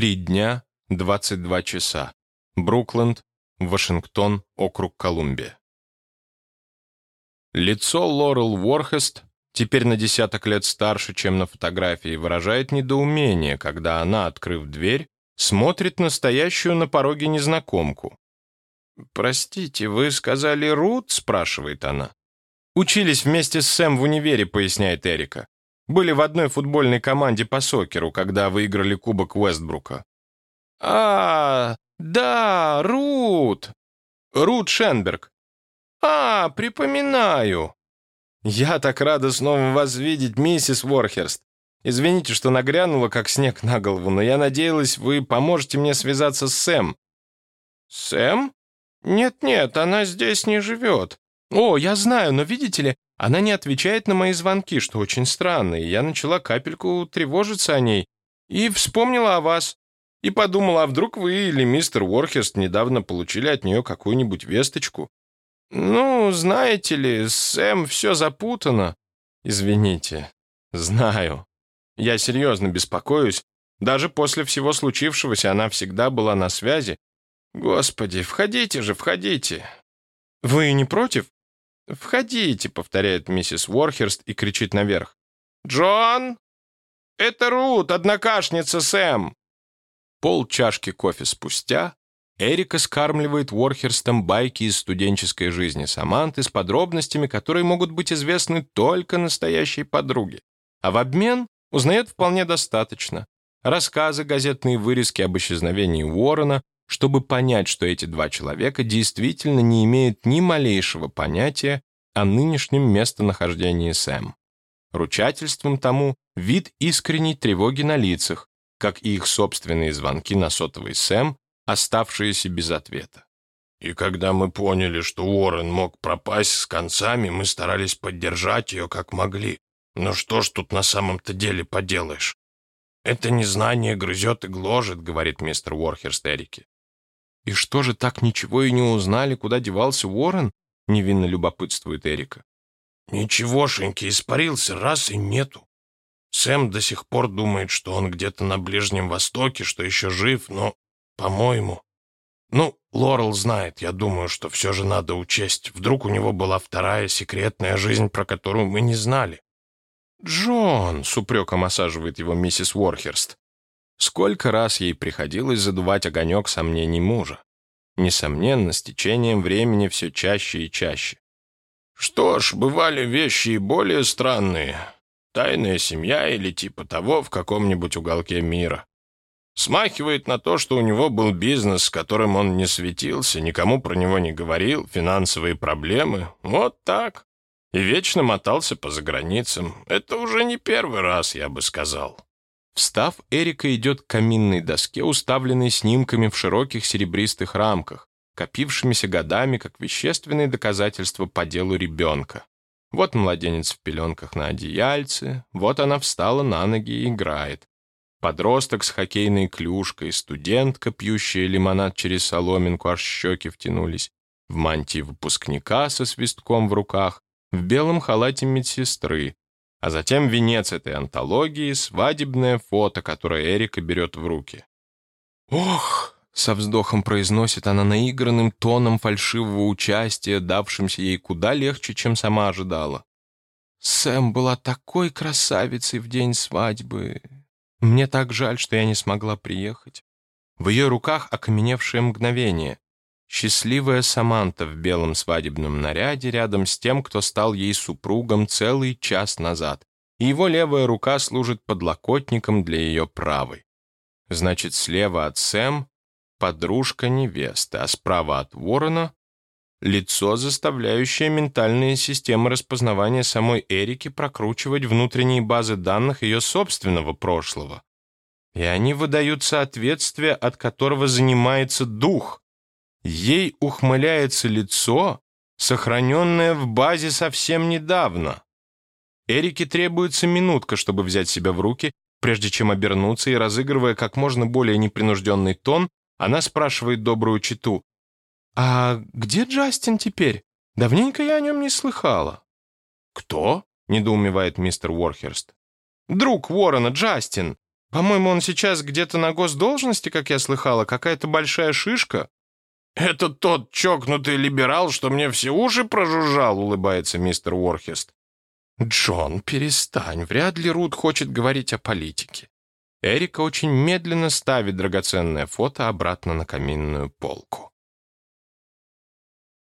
Три дня, 22 часа. Брукленд, Вашингтон, округ Колумбия. Лицо Лорел Уорхест, теперь на десяток лет старше, чем на фотографии, выражает недоумение, когда она, открыв дверь, смотрит настоящую на пороге незнакомку. «Простите, вы сказали Рут?» — спрашивает она. «Учились вместе с Сэм в универе», — поясняет Эрика. «Были в одной футбольной команде по сокеру, когда выиграли Кубок Уэстбрука». «А, да, Рут!» «Рут Шенберг». «А, припоминаю». «Я так рада снова вас видеть, миссис Ворхерст. Извините, что нагрянула, как снег на голову, но я надеялась, вы поможете мне связаться с Сэм». «Сэм? Нет-нет, она здесь не живет. «О, я знаю, но видите ли, она не отвечает на мои звонки, что очень странно, и я начала капельку тревожиться о ней. И вспомнила о вас. И подумала, а вдруг вы или мистер Уорхест недавно получили от нее какую-нибудь весточку? Ну, знаете ли, Сэм все запутано. Извините. Знаю. Я серьезно беспокоюсь. Даже после всего случившегося она всегда была на связи. Господи, входите же, входите. Вы не против? «Входите», — повторяет миссис Уорхерст и кричит наверх. «Джон! Это Рут, однокашница Сэм!» Пол чашки кофе спустя Эрика скармливает Уорхерстом байки из студенческой жизни Саманты с подробностями, которые могут быть известны только настоящей подруге. А в обмен узнает вполне достаточно. Рассказы, газетные вырезки об исчезновении Уоррена, чтобы понять, что эти два человека действительно не имеют ни малейшего понятия о нынешнем местонахождении Сэм. Ручательством тому вид искренней тревоги на лицах, как и их собственные звонки на сотовый Сэм, оставшиеся без ответа. И когда мы поняли, что Уоррен мог пропасть с концами, мы старались поддержать ее как могли. Но что ж тут на самом-то деле поделаешь? Это незнание грызет и гложет, говорит мистер Уорхерст Эрике. «И что же, так ничего и не узнали, куда девался Уоррен?» — невинно любопытствует Эрика. «Ничегошеньки, испарился раз и нету. Сэм до сих пор думает, что он где-то на Ближнем Востоке, что еще жив, но, по-моему... Ну, Лорел знает, я думаю, что все же надо учесть. Вдруг у него была вторая секретная жизнь, про которую мы не знали». «Джон!» — с упреком осаживает его миссис Уорхерст. Сколько раз ей приходилось задувать огонек сомнений мужа. Несомненно, с течением времени все чаще и чаще. Что ж, бывали вещи и более странные. Тайная семья или типа того в каком-нибудь уголке мира. Смахивает на то, что у него был бизнес, с которым он не светился, никому про него не говорил, финансовые проблемы. Вот так. И вечно мотался по заграницам. Это уже не первый раз, я бы сказал. Встав, Эрика идет к каминной доске, уставленной снимками в широких серебристых рамках, копившимися годами как вещественные доказательства по делу ребенка. Вот младенец в пеленках на одеяльце, вот она встала на ноги и играет. Подросток с хоккейной клюшкой, студентка, пьющая лимонад через соломинку, аж щеки втянулись, в мантии выпускника со свистком в руках, в белом халате медсестры, а затем венец этой антологии — свадебное фото, которое Эрика берет в руки. «Ох!» — со вздохом произносит она наигранным тоном фальшивого участия, давшимся ей куда легче, чем сама ожидала. «Сэм была такой красавицей в день свадьбы. Мне так жаль, что я не смогла приехать». В ее руках окаменевшее мгновение. Счастливая Саманта в белом свадебном наряде рядом с тем, кто стал ей супругом целый час назад, и его левая рука служит подлокотником для ее правой. Значит, слева от Сэм — подружка невесты, а справа от Ворона — лицо, заставляющее ментальные системы распознавания самой Эрики прокручивать внутренние базы данных ее собственного прошлого. И они выдают соответствие, от которого занимается дух. Ей ухмыляется лицо, сохраненное в базе совсем недавно. Эрике требуется минутка, чтобы взять себя в руки, прежде чем обернуться и, разыгрывая как можно более непринужденный тон, она спрашивает добрую читу. «А где Джастин теперь? Давненько я о нем не слыхала». «Кто?» — недоумевает мистер Уорхерст. «Друг Уоррена, Джастин. По-моему, он сейчас где-то на госдолжности, как я слыхала, какая-то большая шишка». «Это тот чокнутый либерал, что мне все уши прожужжал», — улыбается мистер Уорхест. «Джон, перестань, вряд ли Рут хочет говорить о политике». Эрика очень медленно ставит драгоценное фото обратно на каминную полку.